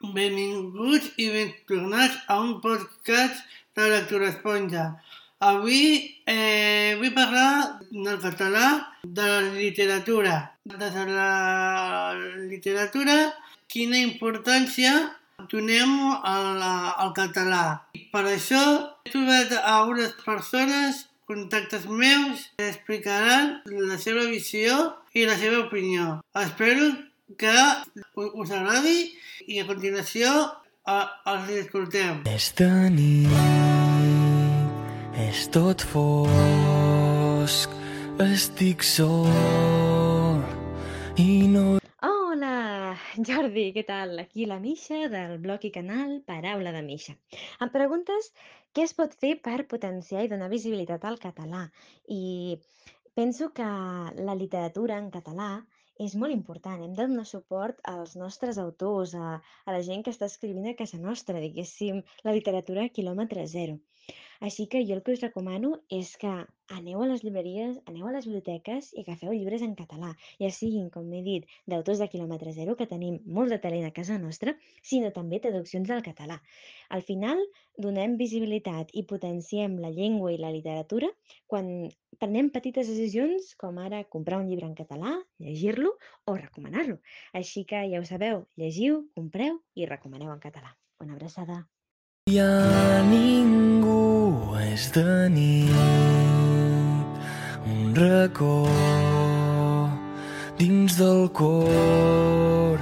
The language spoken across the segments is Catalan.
benvinguts i ben tornats a un podcast de Lectura Esponja. Avui eh, vull parlar del català, de la literatura. De la literatura, quina importància donem al, al català. Per això he trobat a unes persones contactes meus que explicaran la seva visió i la seva opinió. Espero que us agradi i a continuació els escoltem. És de nit, és tot fosc, estic sol i no... Hola, Jordi, què tal? Aquí la Misha del blog i canal Paraula de Misha. Em preguntes què es pot fer per potenciar i donar visibilitat al català. I penso que la literatura en català és molt important. Hem de donar suport als nostres autors, a, a la gent que està escrivint a casa nostra, diguéssim, la literatura a quilòmetre zero. Així que jo el que us recomano és que aneu a les llibreries, aneu a les biblioteques i agafeu llibres en català, ja siguin, com he dit, d'autors de quilòmetre zero, que tenim molt de talent a casa nostra, sinó també traduccions del català. Al final, donem visibilitat i potenciem la llengua i la literatura quan prenem petites decisions, com ara comprar un llibre en català, llegir-lo o recomanar-lo. Així que ja ho sabeu, llegiu, compreu i recomaneu en català. Una abraçada. Hi ha ningú, és de nit, un racó dins del cor.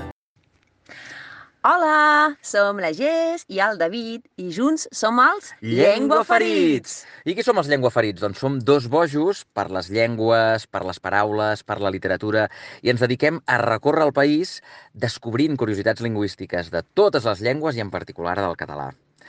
Hola, som la Gés i el David i junts som els Llenguaferits! I qui som els llenguaferits? Doncs som dos bojos per les llengües, per les paraules, per la literatura i ens dediquem a recórrer el país descobrint curiositats lingüístiques de totes les llengües i en particular del català.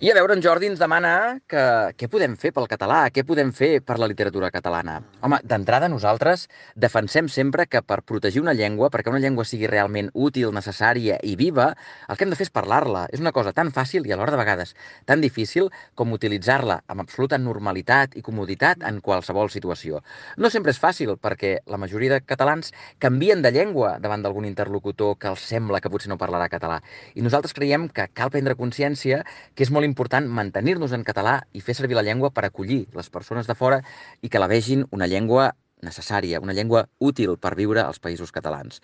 I a veure, en Jordi ens demana que què podem fer pel català, què podem fer per la literatura catalana. Home, d'entrada nosaltres defensem sempre que per protegir una llengua, perquè una llengua sigui realment útil, necessària i viva, el que hem de fer és parlar-la. És una cosa tan fàcil i alhora de vegades tan difícil com utilitzar-la amb absoluta normalitat i comoditat en qualsevol situació. No sempre és fàcil perquè la majoria de catalans canvien de llengua davant d'algun interlocutor que els sembla que potser no parlarà català. I nosaltres creiem que cal prendre consciència que és molt important mantenir-nos en català i fer servir la llengua per acollir les persones de fora i que la vegin una llengua necessària, una llengua útil per viure als països catalans.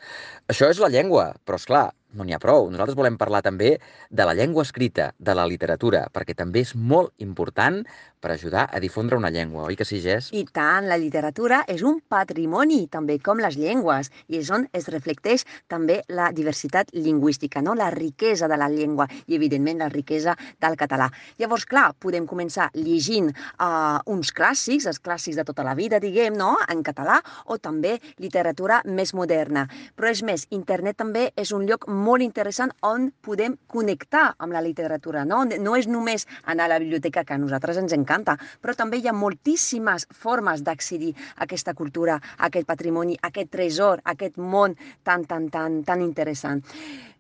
Això és la llengua, però és clar, no n'hi ha prou. Nosaltres volem parlar també de la llengua escrita, de la literatura, perquè també és molt important per ajudar a difondre una llengua, oi que sí, Jess? I tant, la literatura és un patrimoni, també com les llengües, i és on es reflecteix també la diversitat lingüística, no? la riquesa de la llengua i, evidentment, la riquesa del català. Llavors, clar, podem començar llegint uh, uns clàssics, els clàssics de tota la vida, diguem, no?, en català, o també literatura més moderna. Però és més, internet també és un lloc molt interessant on podem connectar amb la literatura. No, no és només anar a la biblioteca, que a nosaltres ens encanta, però també hi ha moltíssimes formes d'accedir a aquesta cultura, a aquest patrimoni, a aquest tresor, a aquest món tan, tan, tan, tan interessant.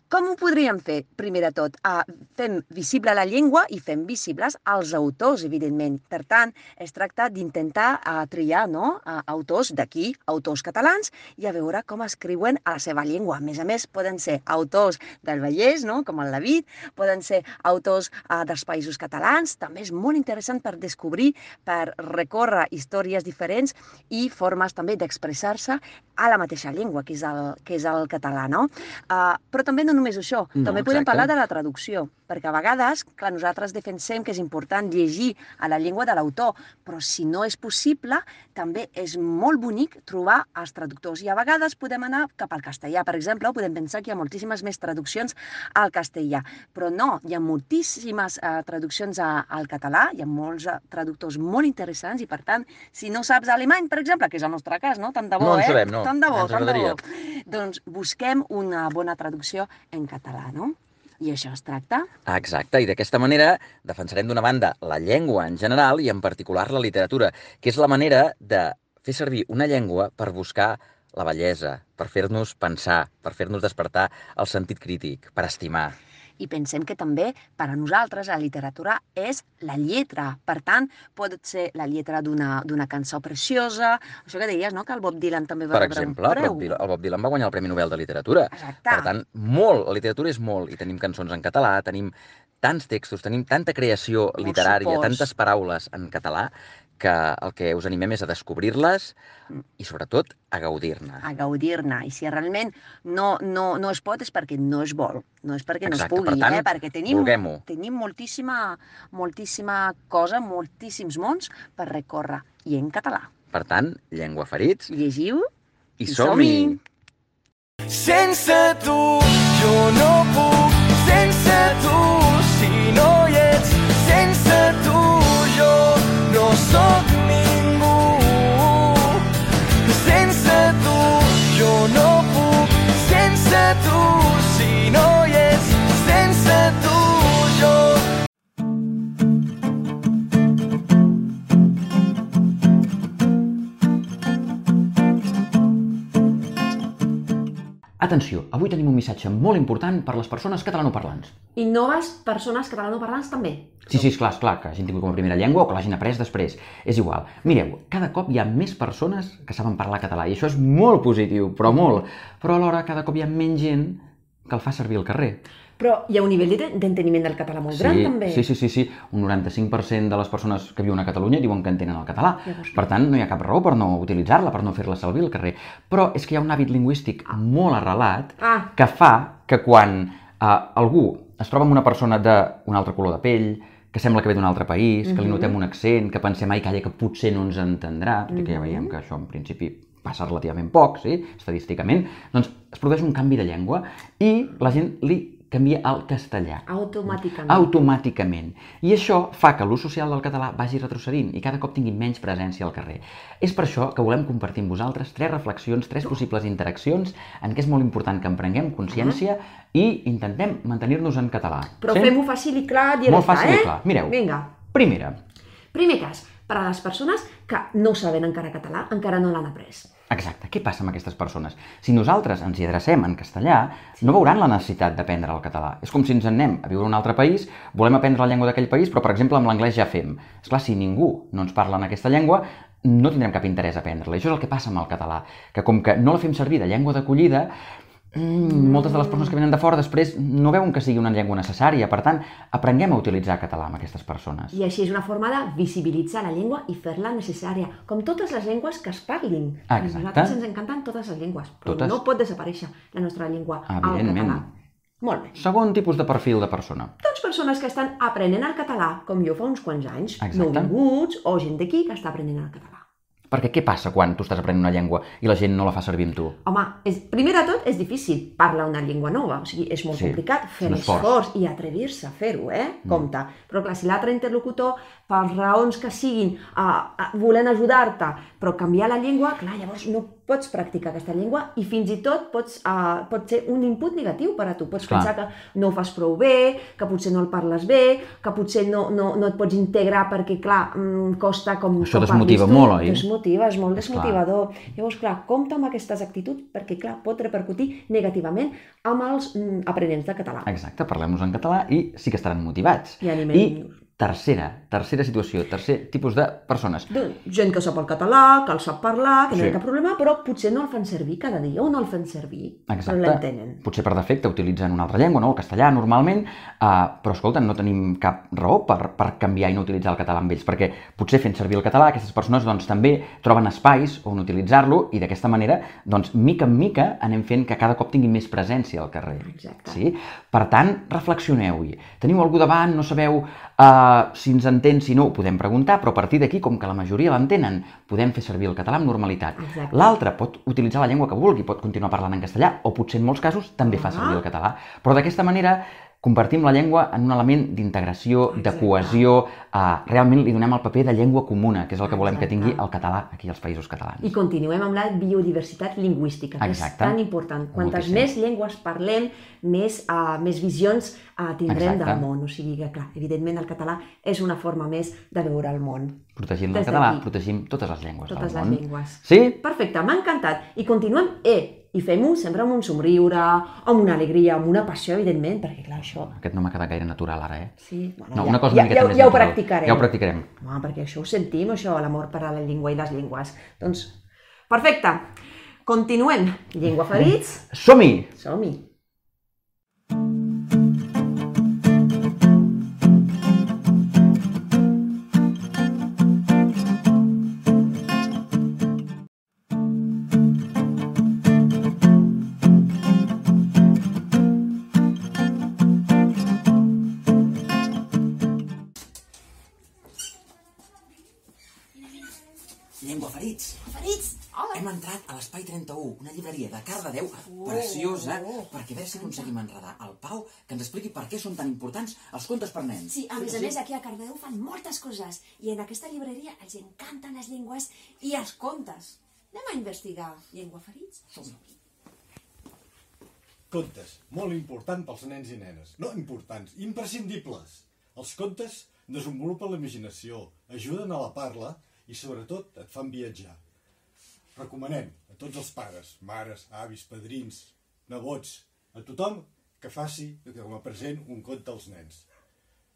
Com ho podríem fer? Primer de tot, uh, fem visible la llengua i fem visibles els autors, evidentment. Per tant, es tracta d'intentar uh, triar no? uh, autors d'aquí, autors catalans, i a veure com escriuen a la seva llengua. A més a més, poden ser autors del Vallès, no? com el David, poden ser autors uh, dels països catalans. També és molt interessant per descobrir, per recórrer històries diferents i formes també d'expressar-se a la mateixa llengua, que és el, que és el català. No? Uh, però també no només això, no, també podem exacte. parlar de la traducció, perquè a vegades, clar, nosaltres defensem que és important llegir a la llengua de l'autor, però si no és possible, també és molt bonic trobar els traductors i a vegades podem anar cap al castellà, per exemple, podem pensar que hi ha moltíssimes més traduccions al castellà, però no, hi ha moltíssimes uh, traduccions a, al català, hi ha molts uh, traductors molt interessants i, per tant, si no saps alemany, per exemple, que és el nostre cas, no? Tant de bo, No eh? sabem, no. Tant de bo, tant de bo. Doncs busquem una bona traducció en català, no? I això es tracta. Exacte, i d'aquesta manera defensarem d'una banda la llengua en general i en particular la literatura, que és la manera de fer servir una llengua per buscar la bellesa, per fer-nos pensar, per fer-nos despertar el sentit crític, per estimar. I pensem que també per a nosaltres la literatura és la lletra. Per tant, pot ser la lletra d'una d'una cançó preciosa, això que deies, no?, que el Bob Dylan també va Per rebre exemple, un preu. Bob, Dylan, el Bob Dylan va guanyar el Premi Nobel de Literatura. Exacte. Per tant, molt, la literatura és molt, i tenim cançons en català, tenim tants textos, tenim tanta creació literària, tantes paraules en català, que el que us animem és a descobrir-les Mm. i, sobretot, a gaudir-ne. a gaudir-ne. I si realment no, no, no es pot és perquè no es vol, no és perquè Exacte, no es pugui, per tant, eh? perquè tenim, tenim moltíssima, moltíssima cosa, moltíssims mons per recórrer, i en català. Per tant, llengua ferits Llegiu i I som-hi! som-hi! Sense tu jo no puc, sense tu si no hi ets, no Atenció, avui tenim un missatge molt important per les persones catalanoparlants. I noves persones catalanoparlants també. Sí, sí, esclar, esclar, que hagin tingut com a primera llengua o que l'hagin après després. És igual. Mireu, cada cop hi ha més persones que saben parlar català i això és molt positiu, però molt. Però alhora cada cop hi ha menys gent que el fa servir al carrer. Però hi ha un nivell de- d'enteniment del català molt gran, sí, també. sí, sí, sí, sí. Un 95% de les persones que viuen a Catalunya diuen que entenen el català. Llavors, Per tant, no hi ha cap raó per no utilitzar-la, per no fer-la servir al carrer. Però és que hi ha un hàbit lingüístic molt arrelat Ah, que fa que quan eh, algú es troba amb una persona d'un altre color de pell, que sembla que ve d'un altre país, que li Mhm. notem un accent, que pensem, ai, calla, que potser no ens entendrà, tot i que ja Mhm. veiem que això en principi passa relativament poc, sí, estadísticament, doncs es produeix un canvi de llengua i la gent li canvia al castellà automàticament. automàticament. I això fa que l'ús social del català vagi retrocedint i cada cop tingui menys presència al carrer. És per això que volem compartir amb vosaltres tres reflexions, tres possibles interaccions en què és molt important que en prenguem consciència i intentem mantenir-nos en català. Però Sí? fem-ho fàcil i clar, directe, Molt fàcil eh? i clar. Mireu. Vinga. Primera, Primer cas, per a les persones que no saben encara català, encara no l'han après. Exacte. Què passa amb aquestes persones? Si nosaltres ens hi adrecem en castellà, no veuran la necessitat d'aprendre el català. És com si ens en anem a viure a un altre país, volem aprendre la llengua d'aquell país, però, per exemple, amb l'anglès ja fem. És clar, si ningú no ens parla en aquesta llengua, no tindrem cap interès a aprendre-la. Això és el que passa amb el català, que com que no la fem servir de llengua d'acollida, mm, moltes de les persones que venen de fora després no veuen que sigui una llengua necessària. Per tant, aprenguem a utilitzar català amb aquestes persones. I així és una forma de visibilitzar la llengua i fer-la necessària, com totes les llengües que es parlin. A Exacte. nosaltres ens encanten totes les llengües, però Totes. no pot desaparèixer la nostra llengua, Evidentment. català. Molt bé. Segon tipus de perfil de persona. Doncs persones que estan aprenent el català, com jo fa uns quants anys, Exacte. nouvinguts o gent d'aquí que està aprenent el català. Perquè què passa quan tu estàs aprenent una llengua i la gent no la fa servir amb tu? Home, és, primer de tot és difícil parlar una llengua nova, o sigui, és molt Sí, complicat fer l'esforç i atrevir-se a fer-ho, eh? Mm. Compte. Però clar, si l'altre interlocutor, per raons que siguin, uh, volen ajudar-te, però canviar la llengua, clar, llavors no pots practicar aquesta llengua i fins i tot pots, uh, pot ser un input negatiu per a tu. Pots Clar. pensar que no ho fas prou bé, que potser no el parles bé, que potser no, no, no et pots integrar perquè, clar, mm, costa com... Això desmotiva tu. molt, oi? Desmotiva, és molt És clar. desmotivador. Llavors, clar, compta amb aquestes actituds perquè, clar, pot repercutir negativament amb els mm, aprenents de català. Exacte, parlem-nos en català i sí que estaran motivats. I I animem tercera, tercera situació, tercer tipus de persones. gent que sap el català, que el sap parlar, que no Sí. hi ha cap problema, però potser no el fan servir cada dia o no el fan servir. Exacte. No l'entenen. Potser per defecte utilitzen una altra llengua, no? el castellà normalment, uh, però escolta, no tenim cap raó per, per canviar i no utilitzar el català amb ells, perquè potser fent servir el català aquestes persones doncs, també troben espais on utilitzar-lo i d'aquesta manera, doncs, mica en mica anem fent que cada cop tingui més presència al carrer. Exacte. Sí? Per tant, reflexioneu-hi. Teniu algú davant, no sabeu uh, si ens entén, si no, ho podem preguntar, però a partir d'aquí, com que la majoria l'entenen, podem fer servir el català amb normalitat. L'altre pot utilitzar la llengua que vulgui, pot continuar parlant en castellà, o potser en molts casos també fa Ah. servir el català. Però d'aquesta manera convertim la llengua en un element d'integració, de cohesió, uh, realment li donem el paper de llengua comuna, que és el que volem que Exacte. tingui el català aquí als països catalans. I continuem amb la biodiversitat lingüística, que Exacte. és tan important. Quantes Moltíssim. més llengües parlem, més, uh, més visions uh, tindrem Exacte. del món. O sigui que, clar, evidentment el català és una forma més de veure el món. Protegint el català, protegim totes les llengües Totes del les món. llengües. Sí? Perfecte, m'ha encantat. I continuem. Eh, I fem-ho sempre amb un somriure, amb una alegria, amb una passió, evidentment, perquè clar, això... Aquest no m'ha quedat gaire natural ara, eh? Sí, bueno, No, ja, una cosa ja, ja, més ja ho practicarem. Ja ho practicarem. Home, perquè això ho sentim, això, l'amor per a la llengua i les llengües. Doncs, perfecte. Continuem. Llengua ferits, Som-hi! som-hi. Preciosa, perquè a veure si aconseguim enredar el Pau que ens expliqui per què són tan importants els contes per nens. Sí, a més a més, aquí a Cardedeu fan moltes coses i en aquesta llibreria els encanten les llengües i els contes. Anem a investigar llengua ferits? Contes, molt important pels nens i nenes. No importants, imprescindibles. Els contes desenvolupen la imaginació, ajuden a la parla i sobretot et fan viatjar. Recomanem a tots els pares, mares, avis, padrins, nebots, a tothom que faci com a present un conte als nens.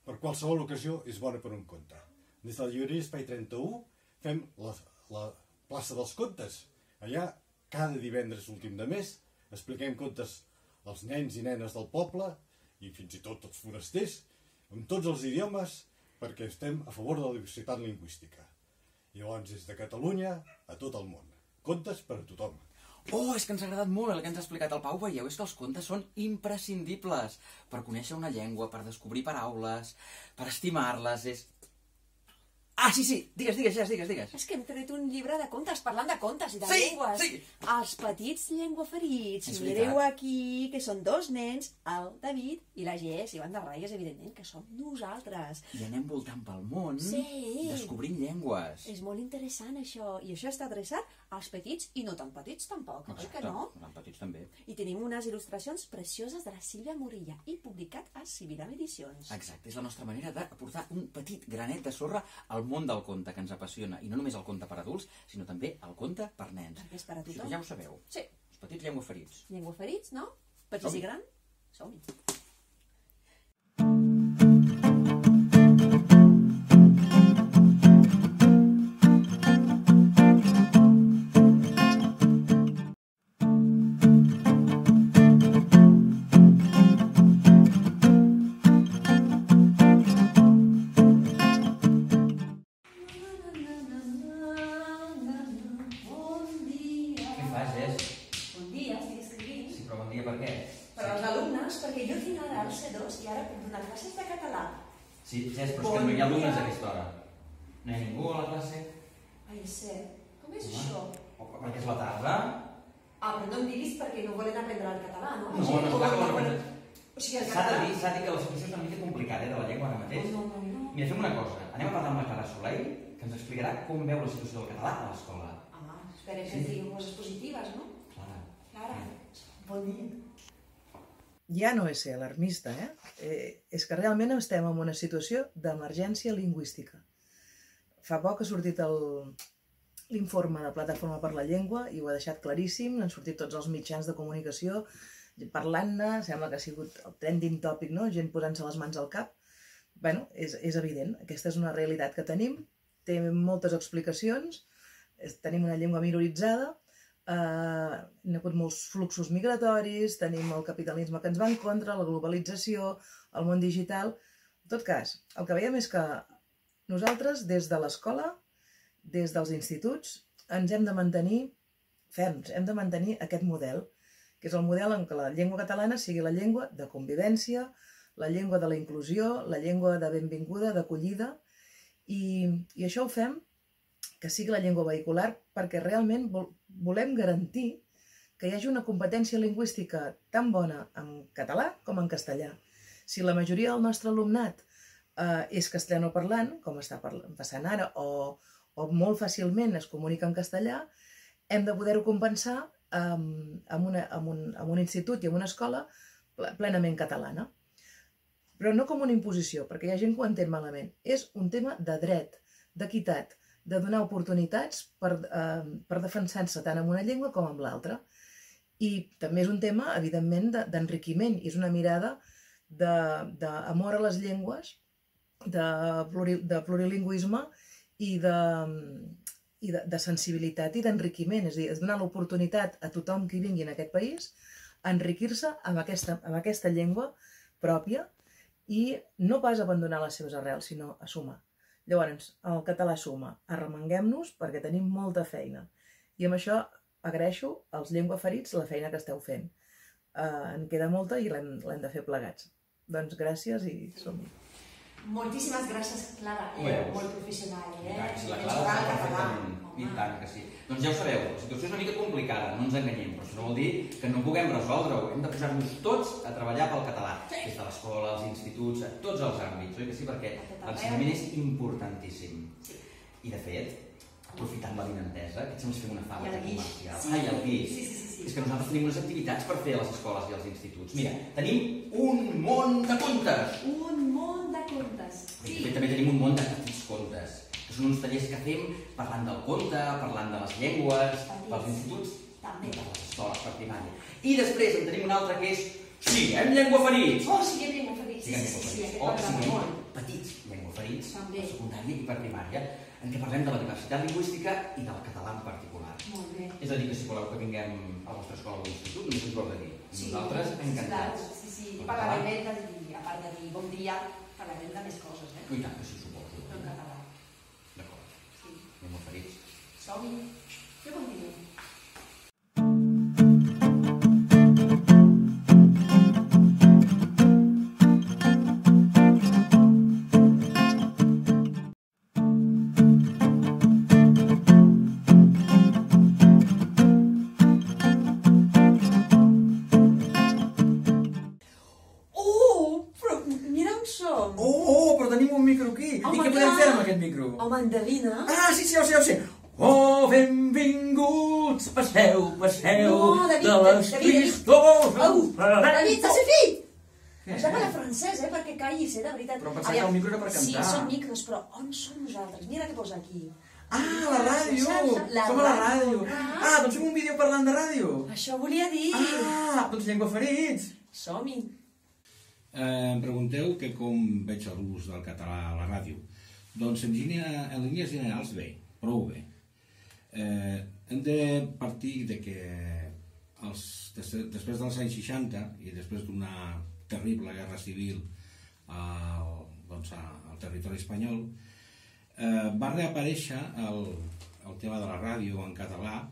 Per qualsevol ocasió és bona per un conte. Des de la llibreria Espai 31 fem la, la plaça dels contes. Allà, cada divendres últim de mes, expliquem contes als nens i nenes del poble i fins i tot als forasters, amb tots els idiomes, perquè estem a favor de la diversitat lingüística. Llavors, des de Catalunya a tot el món. Contes per a tothom. Oh, és que ens ha agradat molt el que ens ha explicat el Pau. Veieu, és que els contes són imprescindibles per conèixer una llengua, per descobrir paraules, per estimar-les. És... Ah, sí, sí, digues, digues, digues, digues, digues. És que hem tret un llibre de contes, parlant de contes i de Sí, llengües. sí. Els petits llengüaferits. Mireu aquí, que són dos nens, el David i la Gés, i van de ratlles, evidentment, que som nosaltres. I anem voltant pel món, Sí. descobrint llengües. És molt interessant, això. I això està adreçat als petits i no tan petits, tampoc, oi que no? Els petits també. I tenim unes il·lustracions precioses de la Sílvia Morilla i publicat a Sibiram Edicions. Exacte, és la nostra manera d'aportar un petit granet de sorra al món del conte que ens apassiona. I no només el conte per adults, sinó també el conte per nens. Perquè és per a Així tothom. que ja ho sabeu. Sí. Els petits llengüaferits. Llengüaferits, no? Petits Som-hi. i grans? Som-hi. Mira, fem una cosa. Anem a parlar amb la Clara Soleil, que ens explicarà com veu la situació del català a l'escola. Home, esperem que Sí. ens diguin coses positives, no? Clara. Clara, bon dia. ja no és ser alarmista, eh? eh? És que realment estem en una situació d'emergència lingüística. Fa poc ha sortit el- l'informe de Plataforma per la Llengua i ho ha deixat claríssim, han sortit tots els mitjans de comunicació parlant-ne, sembla que ha sigut el trending topic, no? gent posant-se les mans al cap. Bueno, és, és evident, aquesta és una realitat que tenim, té moltes explicacions, tenim una llengua minoritzada, eh, hi ha hagut molts fluxos migratoris, tenim el capitalisme que ens va en contra, la globalització, el món digital... En tot cas, el que veiem és que nosaltres, des de l'escola, des dels instituts, ens hem de mantenir ferms, hem de mantenir aquest model, que és el model en què la llengua catalana sigui la llengua de convivència, la llengua de la inclusió, la llengua de benvinguda, d'acollida, i, i això ho fem que sigui la llengua vehicular perquè realment vol, volem garantir que hi hagi una competència lingüística tan bona en català com en castellà. Si la majoria del nostre alumnat eh, és castellanoparlant, com està parlant, passant ara, o, o molt fàcilment es comunica en castellà, hem de poder-ho compensar amb, amb, una, amb, un, amb un institut i amb una escola ple- plenament catalana. Però no com una imposició, perquè hi ha gent que ho entén malament. És un tema de dret, d'equitat, de donar oportunitats per, eh, per defensar-se tant amb una llengua com amb l'altra. I també és un tema, evidentment, de- d'enriquiment, i és una mirada de- d'amor a les llengües, de, pluri, de plurilingüisme i de, i de, de sensibilitat i d'enriquiment. És a dir, és donar l'oportunitat a tothom que vingui en aquest país enriquir-se amb aquesta, amb aquesta llengua pròpia i no pas abandonar les seves arrels, sinó a sumar. Llavors, el català suma. Arremanguem-nos perquè tenim molta feina. I amb això agraeixo als llengüaferits la feina que esteu fent. Uh, en queda molta i l'hem de fer plegats. Doncs gràcies i som-hi. Moltíssimes gràcies, Clara. Eh, molt professional, eh? Si la Clara ho. I tant que sí. Doncs ja ho sabeu, la situació és una mica complicada, no ens enganyem, però això no vol dir que no puguem resoldre-ho. Hem de posar-nos tots a treballar pel català, des de l'escola, als instituts, a tots els àmbits, oi que sí? Perquè l'ensenyament és importantíssim. I, de fet, aprofitant la vinentesa, que ens fem una I fàbrica guix. comercial. Sí. Ai, el guix. Sí, sí, sí, sí. És que nosaltres tenim unes activitats per fer a les escoles i als instituts. Mira, tenim un món de contes. Un munt de contes. Sí. De fet, també tenim un món de petits contes, són uns tallers que fem parlant del conte, parlant de les llengües, pels instituts També. i per les escoles, per primària. I després en tenim un altre que és Siguem llengüaferits! Oh, siguem llengüaferits. Sí, Siguem sí, sí, sí, llengüaferits. O siguem molt. petits llengüaferits, També. per secundària i per primària, en què parlem de la diversitat lingüística i del català en particular. Molt bé. És a dir, que si voleu que vinguem a la vostra escola o institut, només ens de dir. Nosaltres, encantats. Sí, sí, i català. de dir, a part de dir bon dia, parlarem de més coses, eh? I tant que sí, suposo. En català. D'acord. Sí. Llengüaferits. Som-hi. Jo continuo. Oh, benvinguts, passeu, passeu, No, David, de les David, David. tristoses. Au, David, t'has fet? Què? Has de parlar francès, eh, perquè callis, eh, de veritat. Però pensava que el micro era per Sí, cantar. són micros, però on som nosaltres? Mira què posa aquí. Ah, la ràdio! La Som a la ràdio. ràdio. Ah, doncs fem un vídeo parlant de ràdio. Això volia dir. Ah, doncs llengua ferits. Som-hi. Eh, em pregunteu que com veig l'ús del català a la ràdio. Doncs en línies generals bé, prou bé. Eh, hem de partir de que els, des, després dels anys 60 i després d'una terrible guerra civil al, doncs, al territori espanyol, eh, va reaparèixer el, el tema de la ràdio en català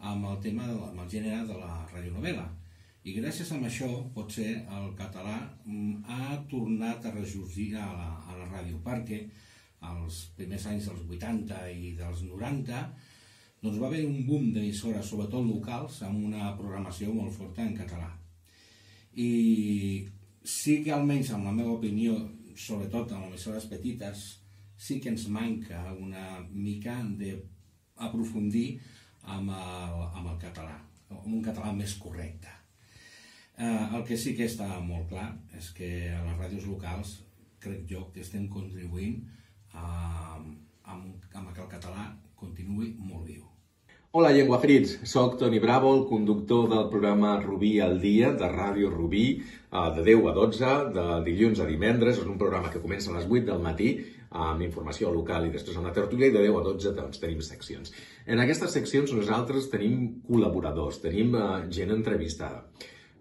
amb el tema de amb el gènere de la radionovela. I gràcies a això, potser, el català mm, ha tornat a ressorgir a la, a la ràdio, perquè als primers anys dels 80 i dels 90 doncs va haver un boom d'emissores, sobretot locals, amb una programació molt forta en català. I sí que almenys, en la meva opinió, sobretot en emissores petites, sí que ens manca una mica d'aprofundir amb, el, amb el català, amb un català més correcte. Eh, el que sí que està molt clar és que a les ràdios locals crec jo que estem contribuint a, amb, amb que el català continuï molt viu. Hola, llengüafrits. Soc Toni Bravo, el conductor del programa Rubí al dia, de Ràdio Rubí, eh, de 10 a 12, de dilluns a divendres. És un programa que comença a les 8 del matí, amb informació local i després la tertúlia, i de 10 a 12 doncs, tenim seccions. En aquestes seccions nosaltres tenim col·laboradors, tenim eh, gent entrevistada.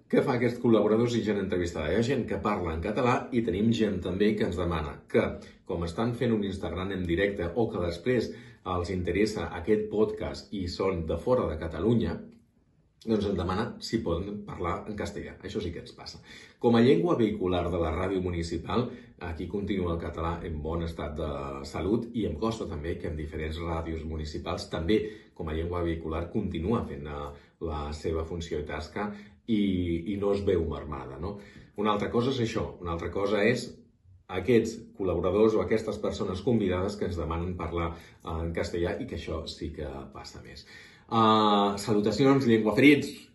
Què fa aquests col·laboradors i gent entrevistada? Hi ha gent que parla en català i tenim gent també que ens demana que, com estan fent un Instagram en directe o que després els interessa aquest podcast i són de fora de Catalunya, doncs ens demana si poden parlar en castellà. Això sí que ens passa. Com a llengua vehicular de la ràdio municipal, aquí continua el català en bon estat de salut i em costa també que en diferents ràdios municipals també com a llengua vehicular continua fent eh, la seva funció i tasca i, i no es veu marmada. No? Una altra cosa és això, una altra cosa és aquests col·laboradors o aquestes persones convidades que ens demanen parlar eh, en castellà i que això sí que passa més. Uh, salutacions, llengüaferits!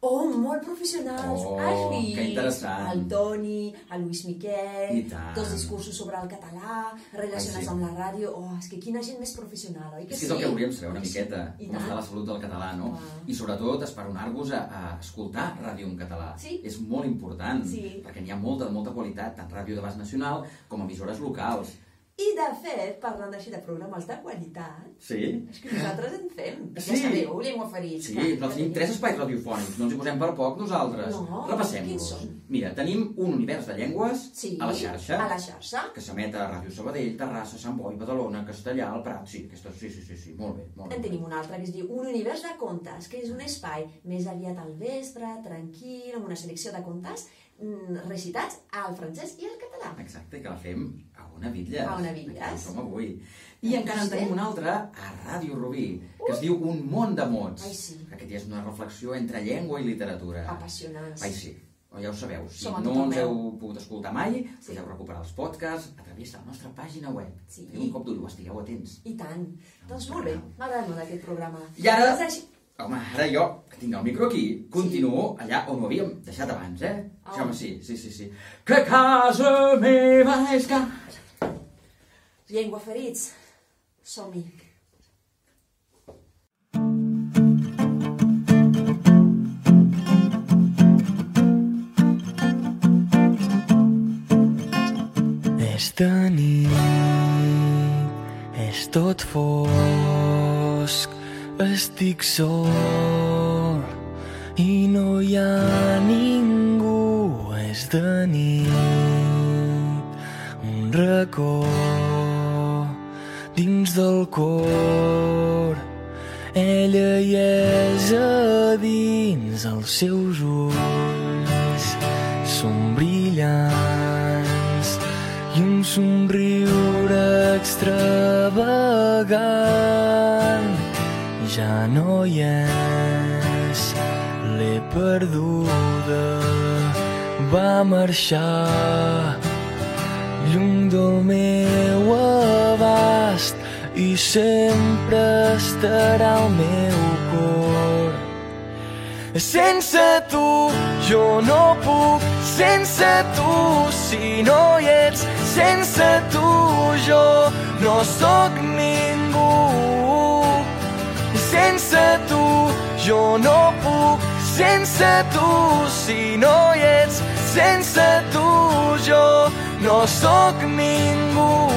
Oh, molt professionals. Oh, Ashley, que interessant. El Toni, el Lluís Miquel, dos discursos sobre el català, relacionats Ai, sí. amb la ràdio. Oh, és que quina gent més professional, oi que És sí? que és el que hauríem saber una miqueta, I com tant. està la salut del català, no? Clar. I sobretot esperonar-vos a, a escoltar ràdio en català. Sí. És molt important, Sí. perquè n'hi ha molta, molta qualitat, tant ràdio d'abast nacional com emissores locals. I de fet, parlant així de programes de qualitat, Sí? és que nosaltres en fem. Sí. Ja sabeu, Llengua Ferits. Sí, clar, nosaltres tenim tres espais radiofònics, no ens hi posem per poc nosaltres. No, Repassem-los. quins són? Mira, tenim un univers de llengües Sí, a la xarxa, a la xarxa. que s'emet a Ràdio Sabadell, Terrassa, Sant Boi, Badalona, Castellà, el Prat, sí, aquesta, sí, sí, sí, sí, molt bé, molt En bé. tenim un altre que es diu Un univers de contes, que és un espai més aviat al vespre, tranquil, amb una selecció de contes mm, recitats al francès i al català. Exacte, que la fem una bitlles. A una bitlles. Som avui. I encara en tenim un altre a Ràdio Rubí, que es diu Un món de mots. Ai, sí. Aquest ja és una reflexió entre llengua i literatura. Apassionants. Ai, sí. Ja ho sabeu, si Som no ens heu pogut escoltar mai, sí. podeu recuperar els podcasts a través de la nostra pàgina web. Sí. Teniu un cop d'ull, estigueu atents. I tant. Doncs molt bé, m'agrada molt aquest programa. I ara- Doncs Home, ara jo, que tinc el micro aquí, continuo allà on ho havíem deixat abans, eh? Ah. Sí, home, sí, sí, sí, sí. Que casa meva és casa... Llengua ferits, som-hi. És de nit, és tot fosc, estic sol i no hi ha ningú. És de nit, un racó dins del cor. Ella hi és a dins els seus ulls. Són brillants i un somriure extravagant. Ja no hi és l'he perduda. Va marxar lluny del meu i sempre estarà al meu cor sense tu jo no puc, sense tu si no hi ets, sense tu jo no sóc ningú. Sense tu jo no puc, sense tu si no hi ets, sense tu jo no sóc ningú.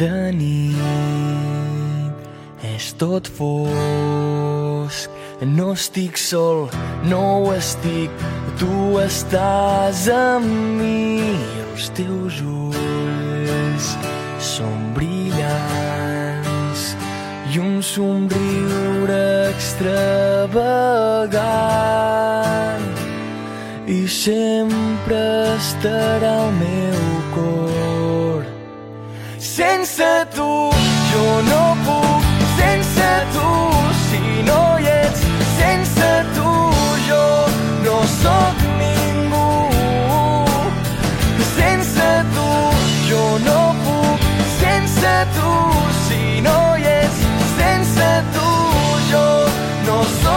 De nit, és tot fosc. No estic sol, no ho estic, tu estàs amb mi. Els teus ulls són brillants i un somriure extravagant i sempre estarà al meu cor sense tu jo no puc, sense tu si no hi ets, sense tu jo no sóc ningú. Sense tu jo no puc, sense tu si no hi ets, sense tu jo no sóc